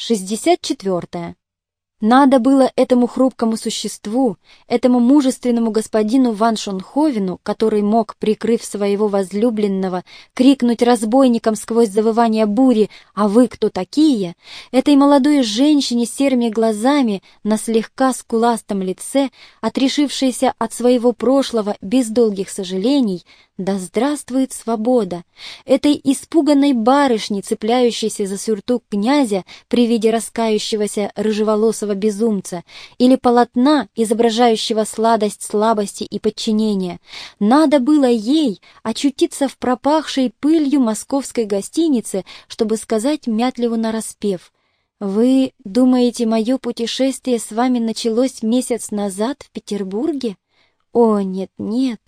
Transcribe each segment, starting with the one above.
64. Надо было этому хрупкому существу, этому мужественному господину Ван Шонховену, который мог, прикрыв своего возлюбленного, крикнуть разбойникам сквозь завывание бури «А вы кто такие?», этой молодой женщине с серыми глазами на слегка скуластом лице, отрешившейся от своего прошлого без долгих сожалений, да здравствует свобода! Этой испуганной барышне, цепляющейся за сюртук князя при виде раскающегося рыжеволосого безумца, или полотна, изображающего сладость слабости и подчинения, надо было ей очутиться в пропахшей пылью московской гостинице, чтобы сказать Мятлеву нараспев — «Вы думаете, мое путешествие с вами началось месяц назад в Петербурге?» О, нет, нет,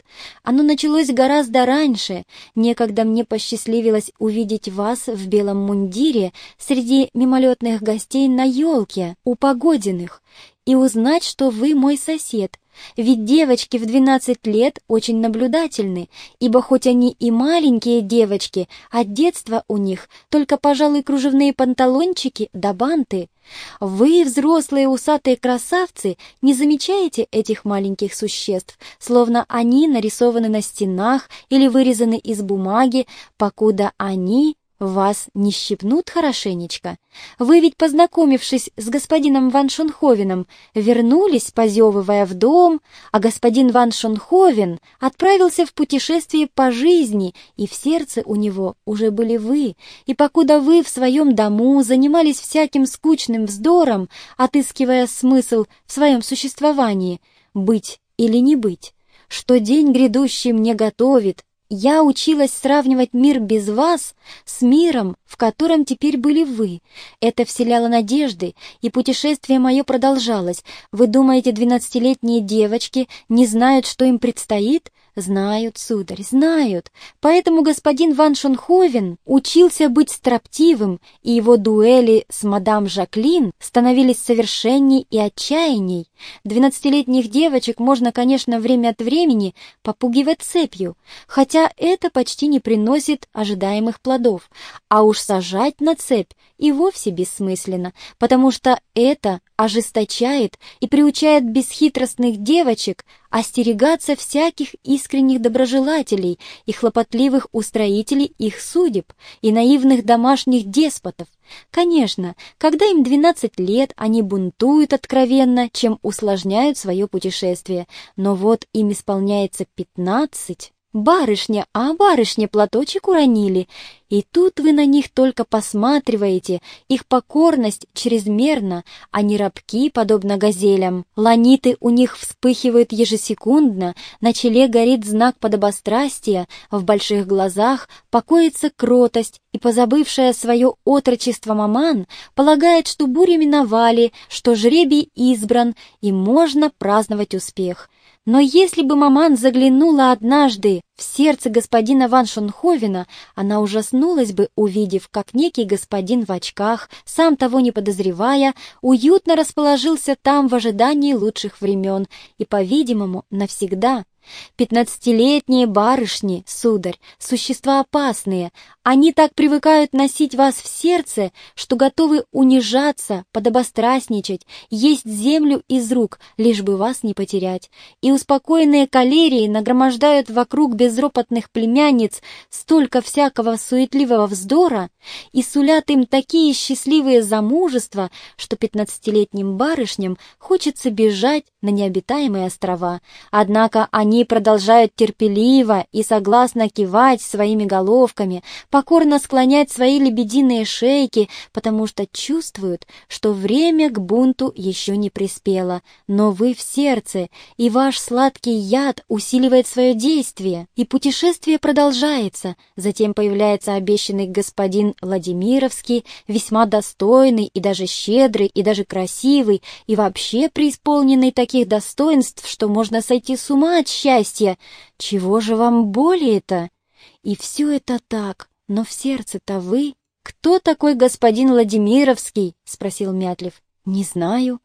оно началось гораздо раньше. Некогда мне посчастливилось увидеть вас в белом мундире среди мимолетных гостей на елке у Погодиных и узнать, что вы мой сосед. Ведь девочки в 12 лет очень наблюдательны, ибо хоть они и маленькие девочки, от детства у них только, пожалуй, кружевные панталончики да банты — вы, взрослые усатые красавцы, не замечаете этих маленьких существ, словно они нарисованы на стенах или вырезаны из бумаги, покуда они вас не щипнут хорошенечко? Вы ведь, познакомившись с господином Ван Шонховеном, вернулись, позевывая в дом, а господин Ван Шонховен отправился в путешествие по жизни, и в сердце у него уже были вы, и покуда вы в своем дому занимались всяким скучным вздором, отыскивая смысл в своем существовании, быть или не быть, что день грядущий мне готовит, я училась сравнивать мир без вас с миром, в котором теперь были вы. Это вселяло надежды, и путешествие мое продолжалось. Вы думаете, двенадцатилетние девочки не знают, что им предстоит? Знают, сударь, знают. Поэтому господин Ван Шонховен учился быть строптивым, и его дуэли с мадам Жаклин становились совершенней и отчаянней. Двенадцатилетних девочек можно, конечно, время от времени попугивать цепью, хотя это почти не приносит ожидаемых плодов, а уж сажать на цепь и вовсе бессмысленно, потому что это ожесточает и приучает бесхитростных девочек остерегаться всяких искренних доброжелателей и хлопотливых устроителей их судеб и наивных домашних деспотов. Конечно, когда им 12 лет, они бунтуют откровенно, чем усложняют свое путешествие, но вот им исполняется 15, «Барышня, а барышня платочек уронили!» И тут вы на них только посматриваете, их покорность чрезмерна, они рабки, подобно газелям. Ланиты у них вспыхивают ежесекундно, на челе горит знак подобострастия, в больших глазах покоится кротость, и позабывшая свое отрочество маман полагает, что бури миновали, что жребий избран, и можно праздновать успех. Но если бы маман заглянула однажды в сердце господина Ван Шонховена, она ужаснулась бы, увидев, как некий господин в очках, сам того не подозревая, уютно расположился там в ожидании лучших времен и, по-видимому, навсегда. Пятнадцатилетние барышни, сударь, существа опасные. Они так привыкают носить вас в сердце, что готовы унижаться, подобострастничать, есть землю из рук, лишь бы вас не потерять. И успокоенные калерии нагромождают вокруг безропотных племянниц столько всякого суетливого вздора и сулят им такие счастливые замужества, что пятнадцатилетним барышням хочется бежать на необитаемые острова. Однако они они продолжают терпеливо и согласно кивать своими головками, покорно склонять свои лебединые шейки, потому что чувствуют, что время к бунту еще не приспело. Но вы в сердце, и ваш сладкий яд усиливает свое действие, и путешествие продолжается. Затем появляется обещанный господин Владимировский, весьма достойный и даже щедрый, и даже красивый, и вообще преисполненный таких достоинств, что можно сойти с ума от счастья! Чего же вам более-то? И все это так, но в сердце-то вы... Кто такой господин Владимировский? — спросил Мятлев. Не знаю.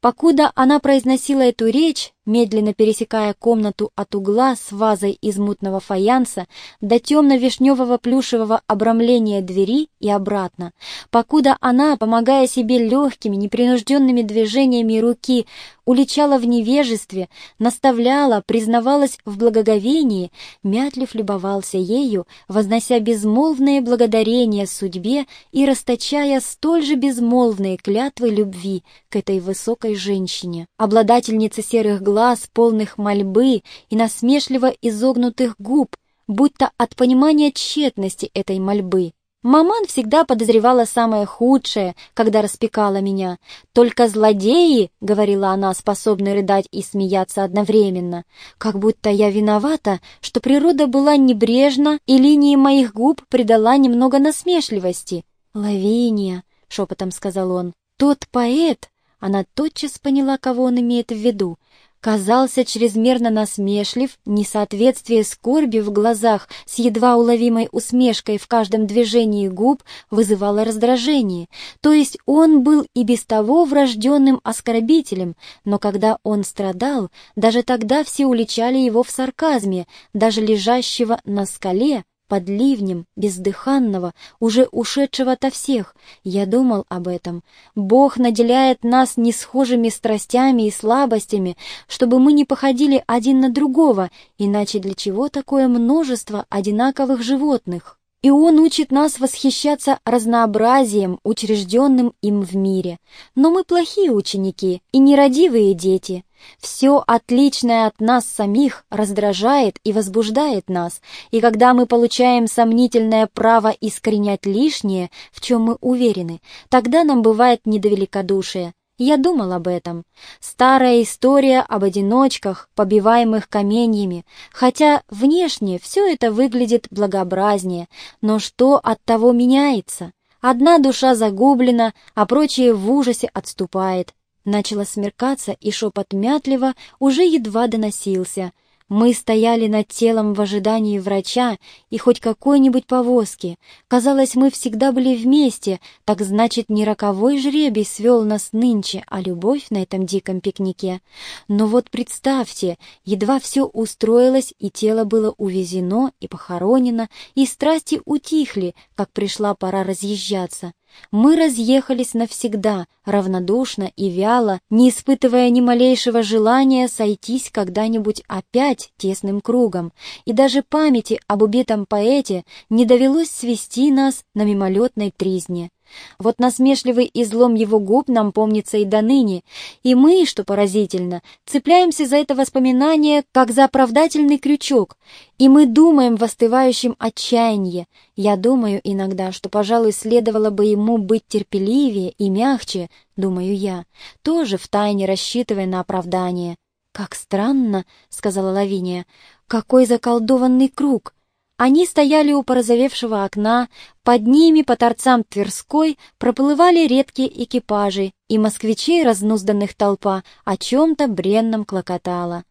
Покуда она произносила эту речь, медленно пересекая комнату от угла с вазой из мутного фаянса до темно-вишневого плюшевого обрамления двери и обратно, покуда она, помогая себе легкими, непринужденными движениями руки, уличала в невежестве, наставляла, признавалась в благоговении, Мятлив любовался ею, вознося безмолвные благодарения судьбе и расточая столь же безмолвные клятвы любви к этой высокой женщине. Обладательница серых глаз, полных мольбы и насмешливо изогнутых губ, будто от понимания тщетности этой мольбы. Маман всегда подозревала самое худшее, когда распекала меня. «Только злодеи», — говорила она, способны рыдать и смеяться одновременно, как будто я виновата, что природа была небрежна, и линии моих губ придала немного насмешливости. «Лавиния», — шепотом сказал он, — «тот поэт», — она тотчас поняла, кого он имеет в виду, казался чрезмерно насмешлив, несоответствие скорби в глазах с едва уловимой усмешкой в каждом движении губ вызывало раздражение, то есть он был и без того врожденным оскорбителем, но когда он страдал, даже тогда все уличали его в сарказме, даже лежащего на скале, под ливнем, бездыханного, уже ушедшего ото всех. Я думал об этом. Бог наделяет нас несхожими страстями и слабостями, чтобы мы не походили один на другого, иначе для чего такое множество одинаковых животных? И он учит нас восхищаться разнообразием, учрежденным им в мире. Но мы плохие ученики и нерадивые дети. Все отличное от нас самих раздражает и возбуждает нас, и когда мы получаем сомнительное право искоренять лишнее, в чем мы уверены, тогда нам бывает недовеликодушие. Я думал об этом. Старая история об одиночках, побиваемых каменьями, хотя внешне все это выглядит благообразнее, но что от того меняется? Одна душа загублена, а прочее в ужасе отступает. Начало смеркаться, и шепот мятлива уже едва доносился — мы стояли над телом в ожидании врача и хоть какой-нибудь повозки. Казалось, мы всегда были вместе, так значит, не роковой жребий свел нас нынче, а любовь на этом диком пикнике. Но вот представьте, едва все устроилось, и тело было увезено и похоронено, и страсти утихли, как пришла пора разъезжаться. Мы разъехались навсегда, равнодушно и вяло, не испытывая ни малейшего желания сойтись когда-нибудь опять тесным кругом, и даже памяти об убитом поэте не довелось свести нас на мимолетной тризне. Вот насмешливый излом его губ нам помнится и до ныне, и мы, что поразительно, цепляемся за это воспоминание, как за оправдательный крючок, и мы думаем в остывающем отчаянии. Я думаю иногда, что, пожалуй, следовало бы ему быть терпеливее и мягче, думаю я, тоже втайне рассчитывая на оправдание. «Как странно», — сказала Лавиния, — «какой заколдованный круг!» Они стояли у порозовевшего окна, под ними по торцам Тверской проплывали редкие экипажи, и москвичей, разнузданных толпа, о чем-то бренном клокотала.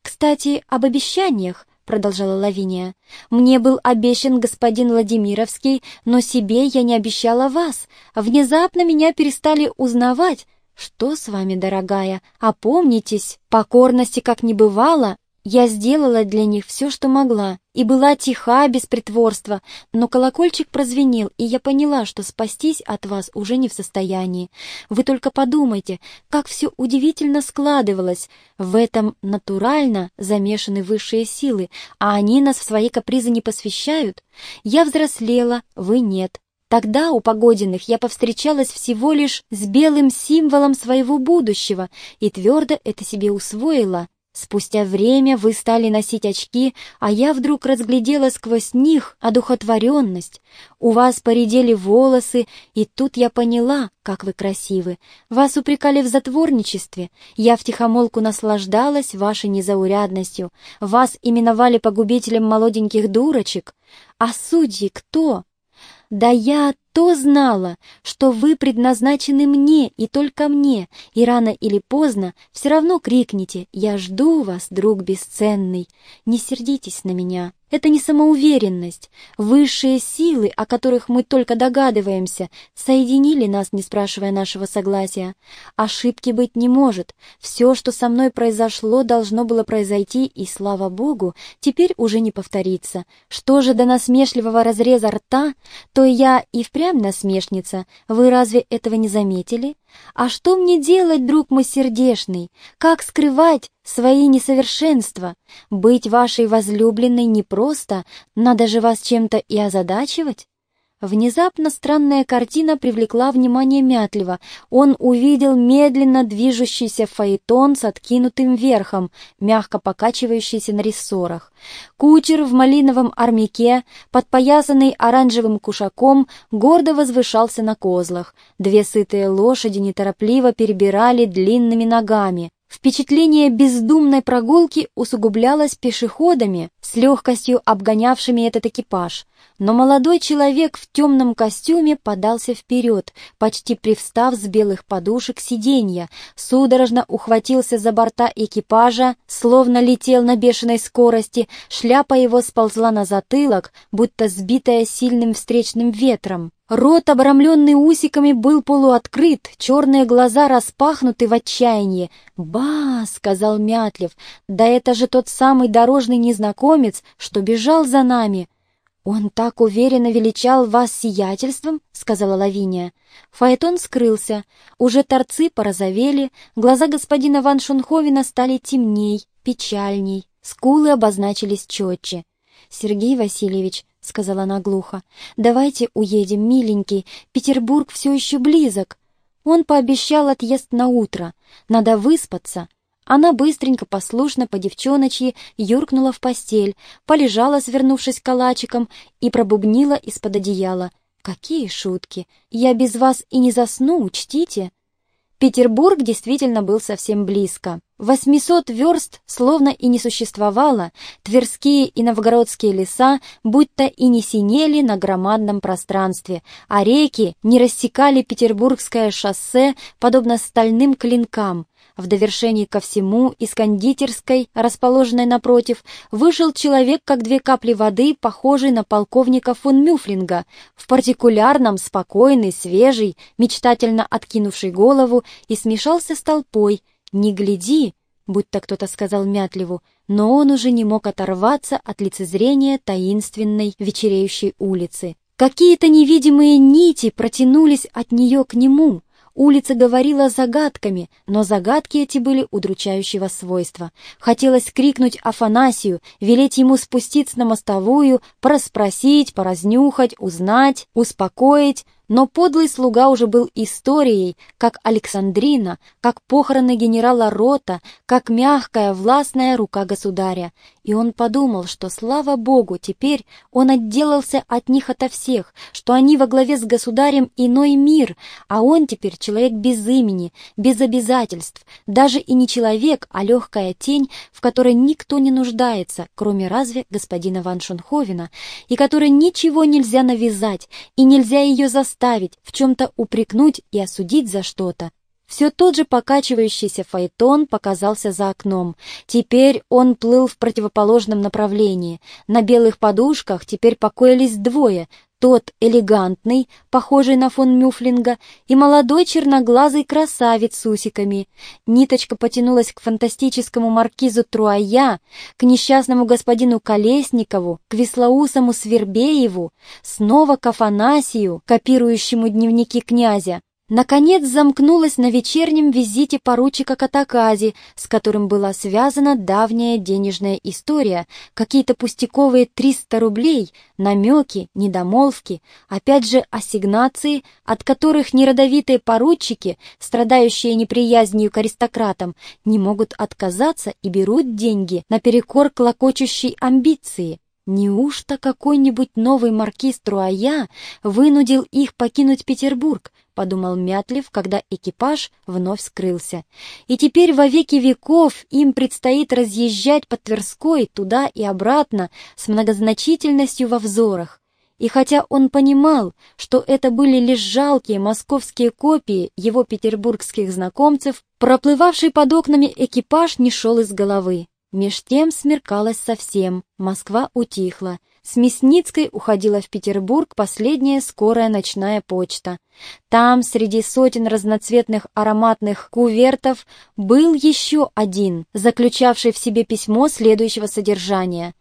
«Кстати, об обещаниях», — продолжала Лавиния. «Мне был обещан господин Владимировский, но себе я не обещала вас. Внезапно меня перестали узнавать. Что с вами, дорогая? Опомнитесь, покорности как не бывало, я сделала для них все, что могла, и была тиха, без притворства, но колокольчик прозвенел, и я поняла, что спастись от вас уже не в состоянии. Вы только подумайте, как все удивительно складывалось. В этом натурально замешаны высшие силы, а они нас в свои капризы не посвящают. Я взрослела, вы нет. Тогда у Погодиных я повстречалась всего лишь с белым символом своего будущего и твердо это себе усвоила. Спустя время вы стали носить очки, а я вдруг разглядела сквозь них одухотворенность. У вас поредели волосы, и тут я поняла, как вы красивы. Вас упрекали в затворничестве. Я втихомолку наслаждалась вашей незаурядностью. Вас именовали погубителем молоденьких дурочек. А судьи кто? Да я что знала, что вы предназначены мне и только мне, и рано или поздно все равно крикните «Я жду вас, друг бесценный». Не сердитесь на меня. Это не самоуверенность. Высшие силы, о которых мы только догадываемся, соединили нас, не спрашивая нашего согласия. Ошибки быть не может. Все, что со мной произошло, должно было произойти, и, слава Богу, теперь уже не повторится. Что же до насмешливого разреза рта, то я и впрямь насмешница. Вы разве этого не заметили? А что мне делать, друг мой сердешный? Как скрывать свои несовершенства? Быть вашей возлюбленной непросто, надо же вас чем-то и озадачивать. Внезапно странная картина привлекла внимание Мятлева. Он увидел медленно движущийся фаэтон с откинутым верхом, мягко покачивающийся на рессорах. Кучер в малиновом армяке, подпоясанный оранжевым кушаком, гордо возвышался на козлах. Две сытые лошади неторопливо перебирали длинными ногами. Впечатление бездумной прогулки усугублялось пешеходами, с легкостью обгонявшими этот экипаж. Но молодой человек в темном костюме подался вперед, почти привстав с белых подушек сиденья, судорожно ухватился за борта экипажа, словно летел на бешеной скорости, шляпа его сползла на затылок, будто сбитая сильным встречным ветром. Рот, обрамленный усиками, был полуоткрыт, черные глаза распахнуты в отчаянии. «Ба!» — сказал Мятлев. «Да это же тот самый дорожный незнакомец, что бежал за нами!» «Он так уверенно величал вас сиятельством», — сказала Лавиния. Фаэтон скрылся. Уже торцы порозовели, глаза господина Ван Шунховена стали темней, печальней, скулы обозначились четче. «Сергей Васильевич», — сказала она глухо. «Давайте уедем, миленький, Петербург все еще близок». Он пообещал отъезд на утро. Надо выспаться. Она быстренько, послушно, по девчоночьи, юркнула в постель, полежала, свернувшись калачиком, и пробубнила из-под одеяла. «Какие шутки! Я без вас и не засну, учтите!» Петербург действительно был совсем близко. Восьмисот верст словно и не существовало, Тверские и Новгородские леса будто и не синели на громадном пространстве, а реки не рассекали Петербургское шоссе, подобно стальным клинкам. В довершении ко всему из кондитерской, расположенной напротив, вышел человек, как две капли воды, похожий на полковника фон Мюфлинга, в партикулярном, спокойный, свежий, мечтательно откинувший голову и смешался с толпой. «Не гляди!» будто кто-то сказал Мятлеву, но он уже не мог оторваться от лицезрения таинственной вечереющей улицы. Какие-то невидимые нити протянулись от нее к нему — Улица говорила загадками, но загадки эти были удручающего свойства. Хотелось крикнуть Афанасию, велеть ему спуститься на мостовую, проспросить, поразнюхать, узнать, успокоить, но подлый слуга уже был историей, как Александрина, как похороны генерала Рота, как мягкая властная рука государя. И он подумал, что, слава богу, теперь он отделался от них ото всех, что они во главе с государем иной мир, а он теперь человек без имени, без обязательств, даже и не человек, а легкая тень, в которой никто не нуждается, кроме разве господина Ван Шунховена, и которой ничего нельзя навязать, и нельзя ее заставить, заставить, в чем-то упрекнуть и осудить за что-то. Все тот же покачивающийся фаэтон показался за окном. Теперь он плыл в противоположном направлении. На белых подушках теперь покоились двое, тот элегантный, похожий на фон Мюфлинга, и молодой черноглазый красавец с усиками. Ниточка потянулась к фантастическому маркизу Труая, к несчастному господину Колесникову, к веслоусому Свербееву, снова к Афанасию, копирующему дневники князя наконец замкнулась на вечернем визите поручика Катакази, с которым была связана давняя денежная история, какие-то пустяковые 300 рублей, намеки, недомолвки, опять же ассигнации, от которых неродовитые поручики, страдающие неприязнью к аристократам, не могут отказаться и берут деньги наперекор клокочущей амбиции. Неужто какой-нибудь новый маркиз Труая вынудил их покинуть Петербург, — подумал Мятлев, когда экипаж вновь скрылся. «И теперь во веки веков им предстоит разъезжать по Тверской туда и обратно с многозначительностью во взорах. И хотя он понимал, что это были лишь жалкие московские копии его петербургских знакомцев, проплывавший под окнами экипаж не шел из головы. Меж тем смеркалось совсем, Москва утихла. С Мясницкой уходила в Петербург последняя скорая ночная почта. Там, среди сотен разноцветных ароматных кувертов, был еще один, заключавший в себе письмо следующего содержания.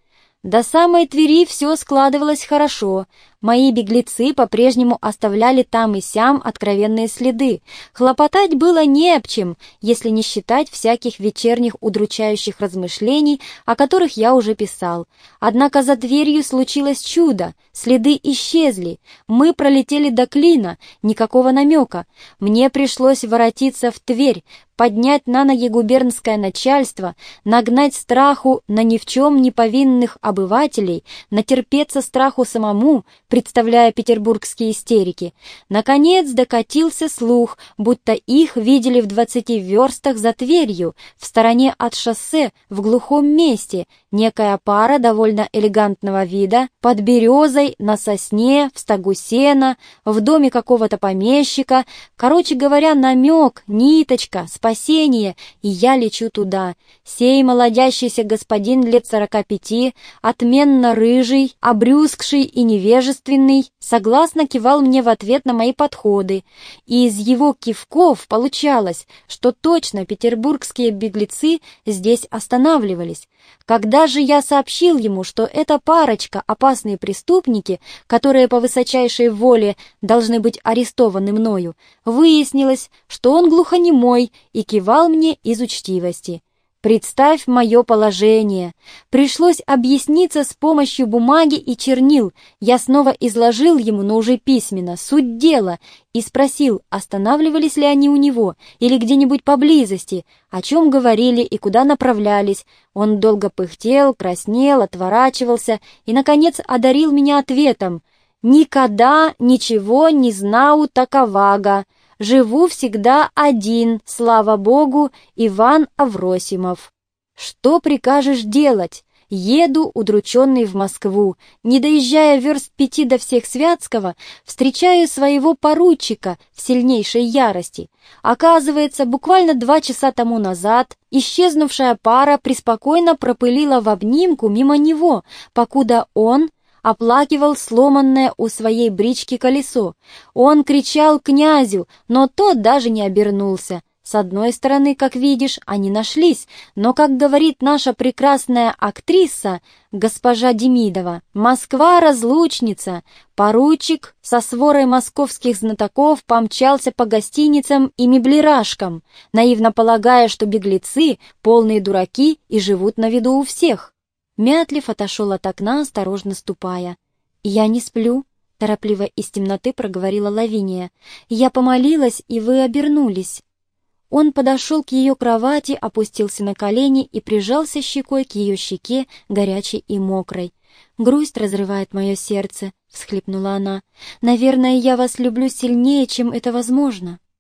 До самой Твери все складывалось хорошо, Мои беглецы по-прежнему оставляли там и сям откровенные следы. Хлопотать было не об чем, если не считать всяких вечерних удручающих размышлений, о которых я уже писал. Однако за дверью случилось чудо, следы исчезли. Мы пролетели до Клина, никакого намека. Мне пришлось воротиться в Тверь, поднять на ноги губернское начальство, нагнать страху на ни в чем не повинных обывателей, натерпеться страху самому, представляя петербургские истерики. Наконец докатился слух, будто их видели в двадцати верстах за Тверью, в стороне от шоссе, в глухом месте, некая пара довольно элегантного вида, под березой, на сосне, в стогу сена, в доме какого-то помещика, короче говоря, намек, ниточка, спасение, и я лечу туда. Сей молодящийся господин лет сорока пяти, отменно рыжий, обрюзгший и невежественный, согласно кивал мне в ответ на мои подходы, и из его кивков получалось, что точно петербургские беглецы здесь останавливались. Когда же я сообщил ему, что эта парочка — опасные преступники, которые по высочайшей воле должны быть арестованы мною, выяснилось, что он глухонемой и кивал мне из учтивости. Представь мое положение. Пришлось объясниться с помощью бумаги и чернил. Я снова изложил ему, но уже письменно, суть дела и спросил, останавливались ли они у него или где-нибудь поблизости, о чем говорили и куда направлялись. Он долго пыхтел, краснел, отворачивался и, наконец, одарил меня ответом «Никогда ничего не знаю таковага». Живу всегда один, слава Богу, Иван Авросимов. Что прикажешь делать? Еду, удрученный в Москву. Не доезжая верст пяти до всех Святского, встречаю своего поручика в сильнейшей ярости. Оказывается, буквально два часа тому назад исчезнувшая пара преспокойно пропылила в обнимку мимо него, покуда он оплакивал сломанное у своей брички колесо. Он кричал князю, но тот даже не обернулся. С одной стороны, как видишь, они нашлись, но, как говорит наша прекрасная актриса, госпожа Демидова, Москва разлучница. Поручик со сворой московских знатоков помчался по гостиницам и меблирашкам, наивно полагая, что беглецы — полные дураки и живут на виду у всех. Мятлив отошел от окна, осторожно ступая. «Я не сплю», — торопливо из темноты проговорила Лавиния. «Я помолилась, и вы обернулись». Он подошел к ее кровати, опустился на колени и прижался щекой к ее щеке, горячей и мокрой. «Грусть разрывает мое сердце», — всхлипнула она. «Наверное, я вас люблю сильнее, чем это возможно».